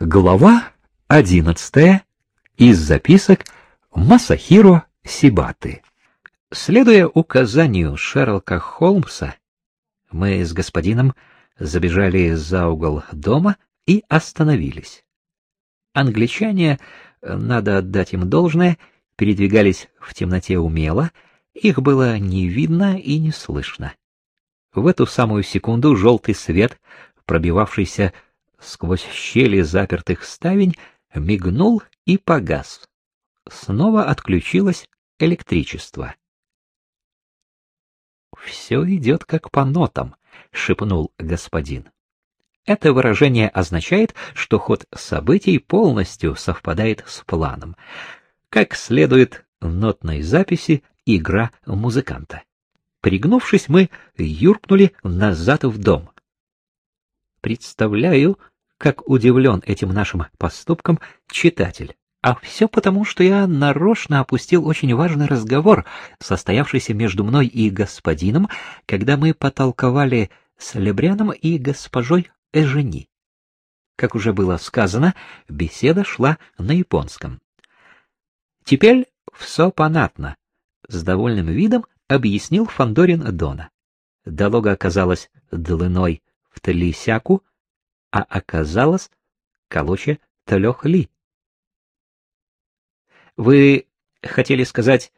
Глава одиннадцатая из записок Масахиро Сибаты. Следуя указанию Шерлока Холмса, мы с господином забежали за угол дома и остановились. Англичане, надо отдать им должное, передвигались в темноте умело, их было не видно и не слышно. В эту самую секунду желтый свет, пробивавшийся сквозь щели запертых ставень, мигнул и погас. Снова отключилось электричество. «Все идет как по нотам», — шепнул господин. Это выражение означает, что ход событий полностью совпадает с планом, как следует нотной записи игра музыканта. Пригнувшись, мы юркнули назад в дом. Представляю, как удивлен этим нашим поступком читатель. А все потому, что я нарочно опустил очень важный разговор, состоявшийся между мной и господином, когда мы потолковали с Лебряном и госпожой Эжени. Как уже было сказано, беседа шла на японском. Теперь все понятно, с довольным видом объяснил Фандорин Дона. Дорога оказалась длиной в Тлисяку, а оказалось колоче трех ли. Вы хотели сказать,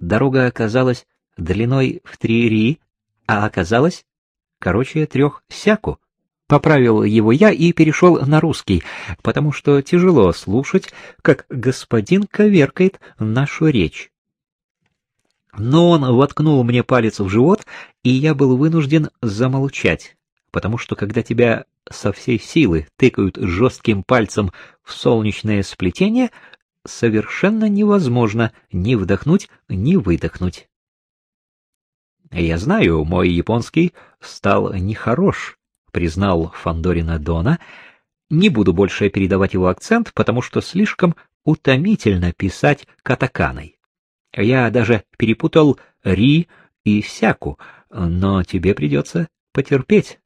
дорога оказалась длиной в три ри, а оказалась короче трех сяку? Поправил его я и перешел на русский, потому что тяжело слушать, как господин коверкает нашу речь. Но он воткнул мне палец в живот, и я был вынужден замолчать, потому что когда тебя со всей силы тыкают жестким пальцем в солнечное сплетение, совершенно невозможно ни вдохнуть, ни выдохнуть. Я знаю, мой японский стал нехорош, признал Фандорина Дона. Не буду больше передавать его акцент, потому что слишком утомительно писать катаканой. Я даже перепутал ри и сяку, но тебе придется потерпеть.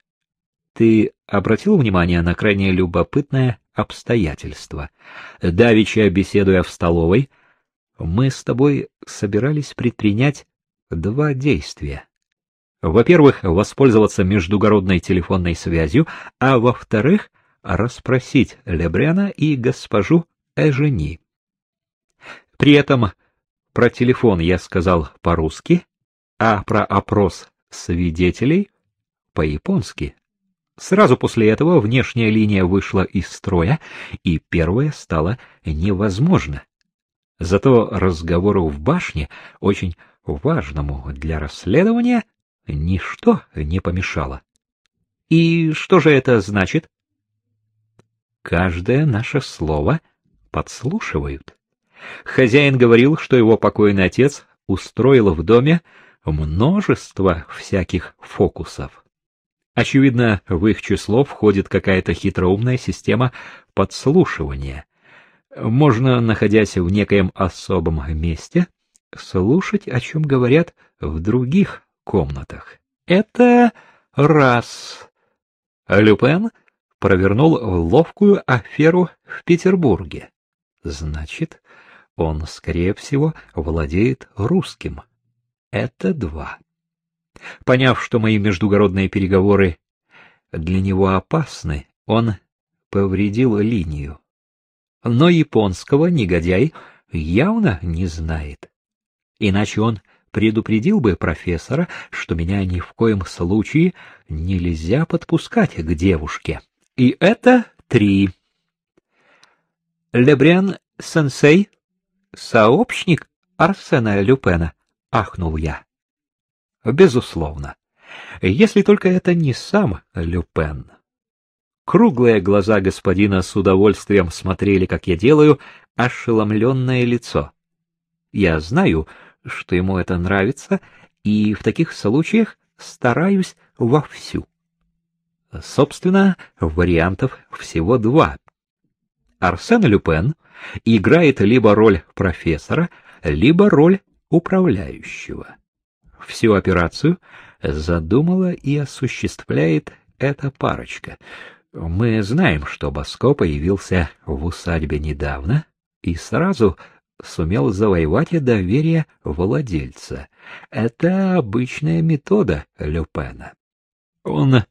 Ты обратил внимание на крайне любопытное обстоятельство? Давича, беседуя в столовой, мы с тобой собирались предпринять два действия. Во-первых, воспользоваться междугородной телефонной связью, а во-вторых, расспросить Лебряна и госпожу Эжени. При этом про телефон я сказал по-русски, а про опрос свидетелей — по-японски. Сразу после этого внешняя линия вышла из строя, и первое стало невозможно. Зато разговору в башне, очень важному для расследования, ничто не помешало. И что же это значит? Каждое наше слово подслушивают. Хозяин говорил, что его покойный отец устроил в доме множество всяких фокусов. Очевидно, в их число входит какая-то хитроумная система подслушивания. Можно, находясь в некоем особом месте, слушать, о чем говорят в других комнатах. Это раз. Люпен провернул ловкую аферу в Петербурге. Значит, он, скорее всего, владеет русским. Это два. Поняв, что мои междугородные переговоры для него опасны, он повредил линию. Но японского негодяй явно не знает. Иначе он предупредил бы профессора, что меня ни в коем случае нельзя подпускать к девушке. И это три. Лебрян сенсей сообщник Арсена Люпена, ахнул я. Безусловно. Если только это не сам Люпен. Круглые глаза господина с удовольствием смотрели, как я делаю, ошеломленное лицо. Я знаю, что ему это нравится, и в таких случаях стараюсь вовсю. Собственно, вариантов всего два. Арсен Люпен играет либо роль профессора, либо роль управляющего. Всю операцию задумала и осуществляет эта парочка. Мы знаем, что Баско появился в усадьбе недавно и сразу сумел завоевать доверие владельца. Это обычная метода Люпена. Он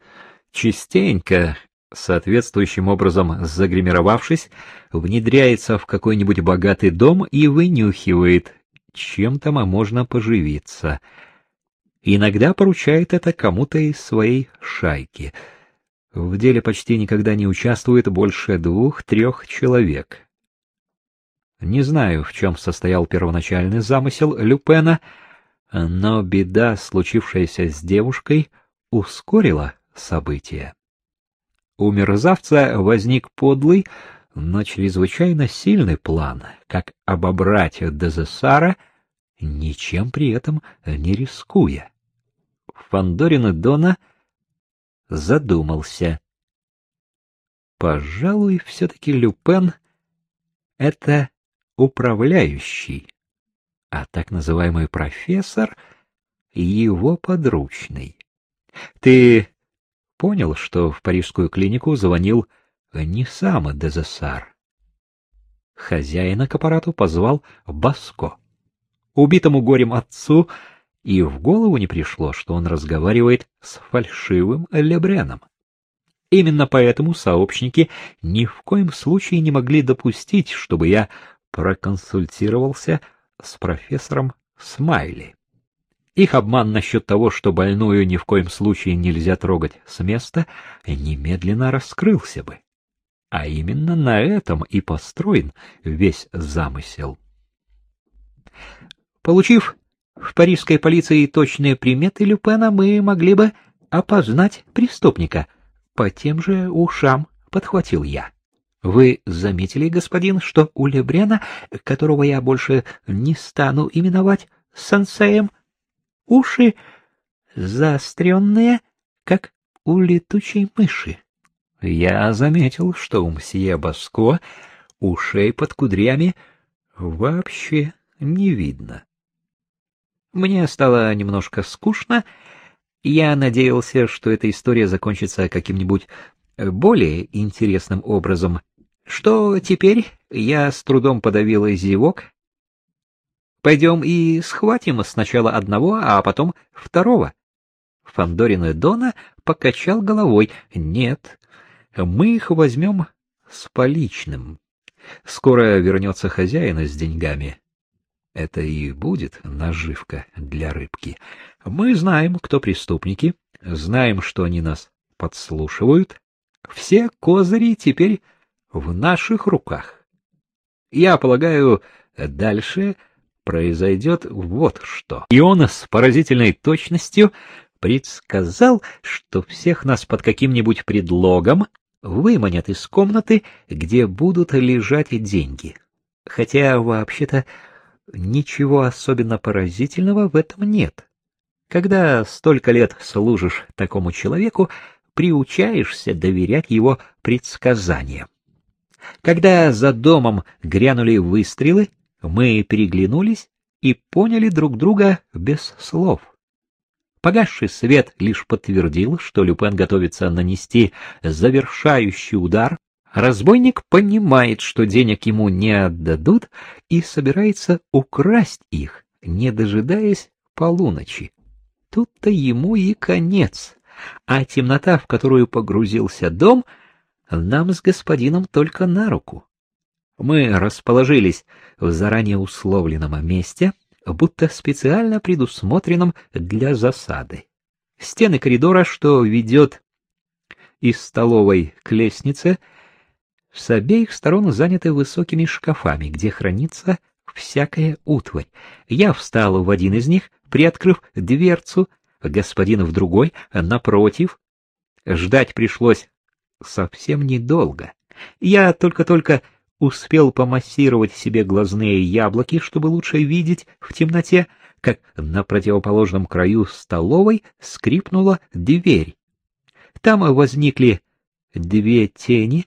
частенько, соответствующим образом загримировавшись, внедряется в какой-нибудь богатый дом и вынюхивает, чем там можно поживиться. Иногда поручает это кому-то из своей шайки — в деле почти никогда не участвует больше двух-трех человек. Не знаю, в чем состоял первоначальный замысел Люпена, но беда, случившаяся с девушкой, ускорила события. У мерзавца возник подлый, но чрезвычайно сильный план, как обобрать Дезессара, ничем при этом не рискуя. Фандорин Дона — задумался. Пожалуй, все-таки Люпен — это управляющий, а так называемый профессор — его подручный. Ты понял, что в парижскую клинику звонил не сам Дезессар? Хозяина к аппарату позвал Баско. Убитому горем отцу — и в голову не пришло, что он разговаривает с фальшивым Лебреном. Именно поэтому сообщники ни в коем случае не могли допустить, чтобы я проконсультировался с профессором Смайли. Их обман насчет того, что больную ни в коем случае нельзя трогать с места, немедленно раскрылся бы. А именно на этом и построен весь замысел. Получив в парижской полиции точные приметы Люпена мы могли бы опознать преступника. По тем же ушам подхватил я. Вы заметили, господин, что у Лебрена, которого я больше не стану именовать сенсеем, уши заостренные, как у летучей мыши? Я заметил, что у мсье Баско ушей под кудрями вообще не видно. Мне стало немножко скучно. Я надеялся, что эта история закончится каким-нибудь э, более интересным образом. Что теперь? Я с трудом подавил зевок. Пойдем и схватим сначала одного, а потом второго. Фандорин и Дона покачал головой. Нет, мы их возьмем с поличным. Скоро вернется хозяин с деньгами. Это и будет наживка для рыбки. Мы знаем, кто преступники, знаем, что они нас подслушивают. Все козыри теперь в наших руках. Я полагаю, дальше произойдет вот что. И он с поразительной точностью предсказал, что всех нас под каким-нибудь предлогом выманят из комнаты, где будут лежать деньги. Хотя, вообще-то, ничего особенно поразительного в этом нет. Когда столько лет служишь такому человеку, приучаешься доверять его предсказаниям. Когда за домом грянули выстрелы, мы переглянулись и поняли друг друга без слов. Погасший свет лишь подтвердил, что Люпен готовится нанести завершающий удар Разбойник понимает, что денег ему не отдадут, и собирается украсть их, не дожидаясь полуночи. Тут-то ему и конец, а темнота, в которую погрузился дом, нам с господином только на руку. Мы расположились в заранее условленном месте, будто специально предусмотренном для засады. Стены коридора, что ведет из столовой к лестнице, с обеих сторон заняты высокими шкафами, где хранится всякая утварь. Я встал в один из них, приоткрыв дверцу, господин в другой, напротив. Ждать пришлось совсем недолго. Я только-только успел помассировать себе глазные яблоки, чтобы лучше видеть в темноте, как на противоположном краю столовой скрипнула дверь. Там возникли две тени,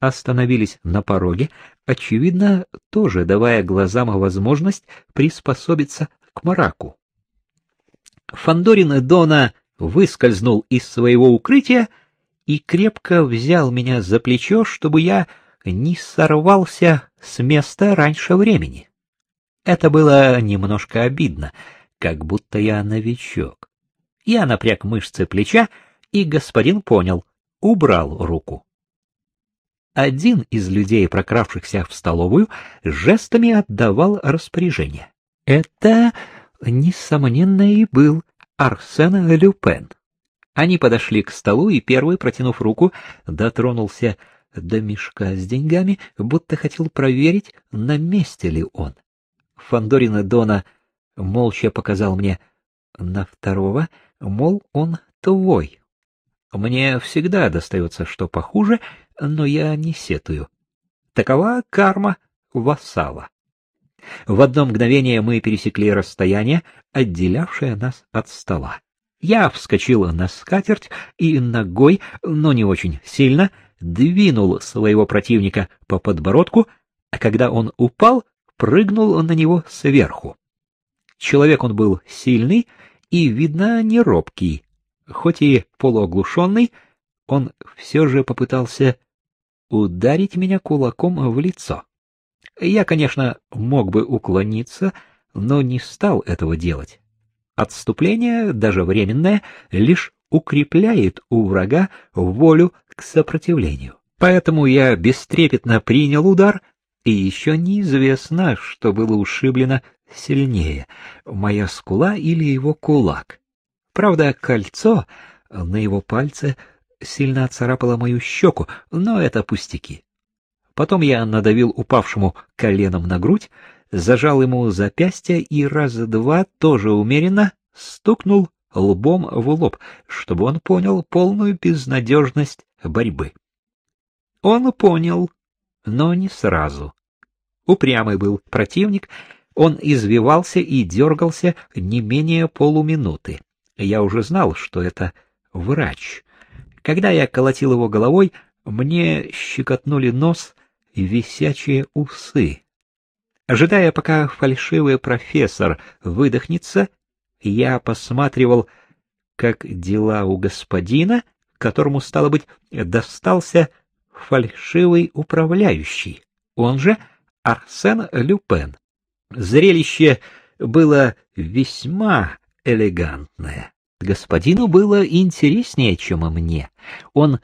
остановились на пороге, очевидно, тоже давая глазам возможность приспособиться к мраку. Фандорин Дона выскользнул из своего укрытия и крепко взял меня за плечо, чтобы я не сорвался с места раньше времени. Это было немножко обидно, как будто я новичок. Я напряг мышцы плеча, и господин понял, убрал руку. Один из людей, прокравшихся в столовую, жестами отдавал распоряжение. Это, несомненно, и был Арсен Люпен. Они подошли к столу, и первый, протянув руку, дотронулся до мешка с деньгами, будто хотел проверить, на месте ли он. Фандорина Дона молча показал мне на второго, мол, он твой. Мне всегда достается что похуже, но я не сетую. Такова карма вассала. В одно мгновение мы пересекли расстояние, отделявшее нас от стола. Я вскочил на скатерть и ногой, но не очень сильно, двинул своего противника по подбородку, а когда он упал, прыгнул на него сверху. Человек он был сильный и, видно, не робкий. Хоть и полуоглушенный, он все же попытался ударить меня кулаком в лицо. Я, конечно, мог бы уклониться, но не стал этого делать. Отступление, даже временное, лишь укрепляет у врага волю к сопротивлению. Поэтому я бестрепетно принял удар, и еще неизвестно, что было ушиблено сильнее, моя скула или его кулак. Правда, кольцо на его пальце сильно царапало мою щеку, но это пустяки. Потом я надавил упавшему коленом на грудь, зажал ему запястье и раз два тоже умеренно стукнул лбом в лоб, чтобы он понял полную безнадежность борьбы. Он понял, но не сразу. Упрямый был противник, он извивался и дергался не менее полуминуты. Я уже знал, что это врач. Когда я колотил его головой, мне щекотнули нос и висячие усы. Ожидая, пока фальшивый профессор выдохнется, я посматривал, как дела у господина, которому, стало быть, достался фальшивый управляющий, он же Арсен Люпен. Зрелище было весьма элегантное. Господину было интереснее, чем мне. Он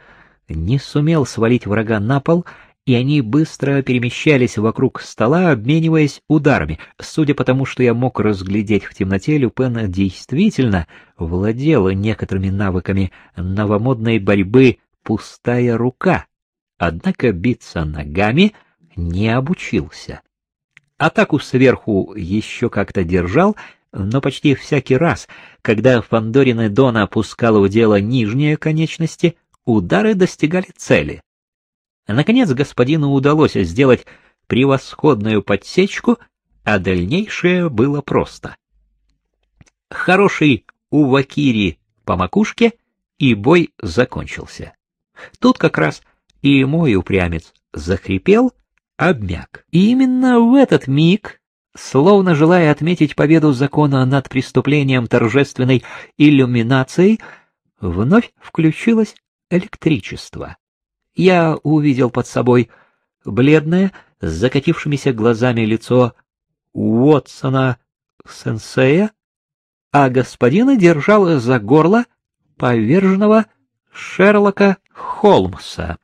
не сумел свалить врага на пол и они быстро перемещались вокруг стола, обмениваясь ударами. Судя по тому, что я мог разглядеть в темноте, Люпен действительно владел некоторыми навыками новомодной борьбы «пустая рука», однако биться ногами не обучился. Атаку сверху еще как-то держал, но почти всякий раз, когда Фандорин и Дон опускал в дело нижние конечности, удары достигали цели. Наконец господину удалось сделать превосходную подсечку, а дальнейшее было просто. Хороший у Вакири по макушке, и бой закончился. Тут как раз и мой упрямец захрипел, обмяк. И именно в этот миг, словно желая отметить победу закона над преступлением торжественной иллюминацией, вновь включилось электричество я увидел под собой бледное, с закатившимися глазами лицо Уотсона сенсея, а господина держал за горло поверженного Шерлока Холмса.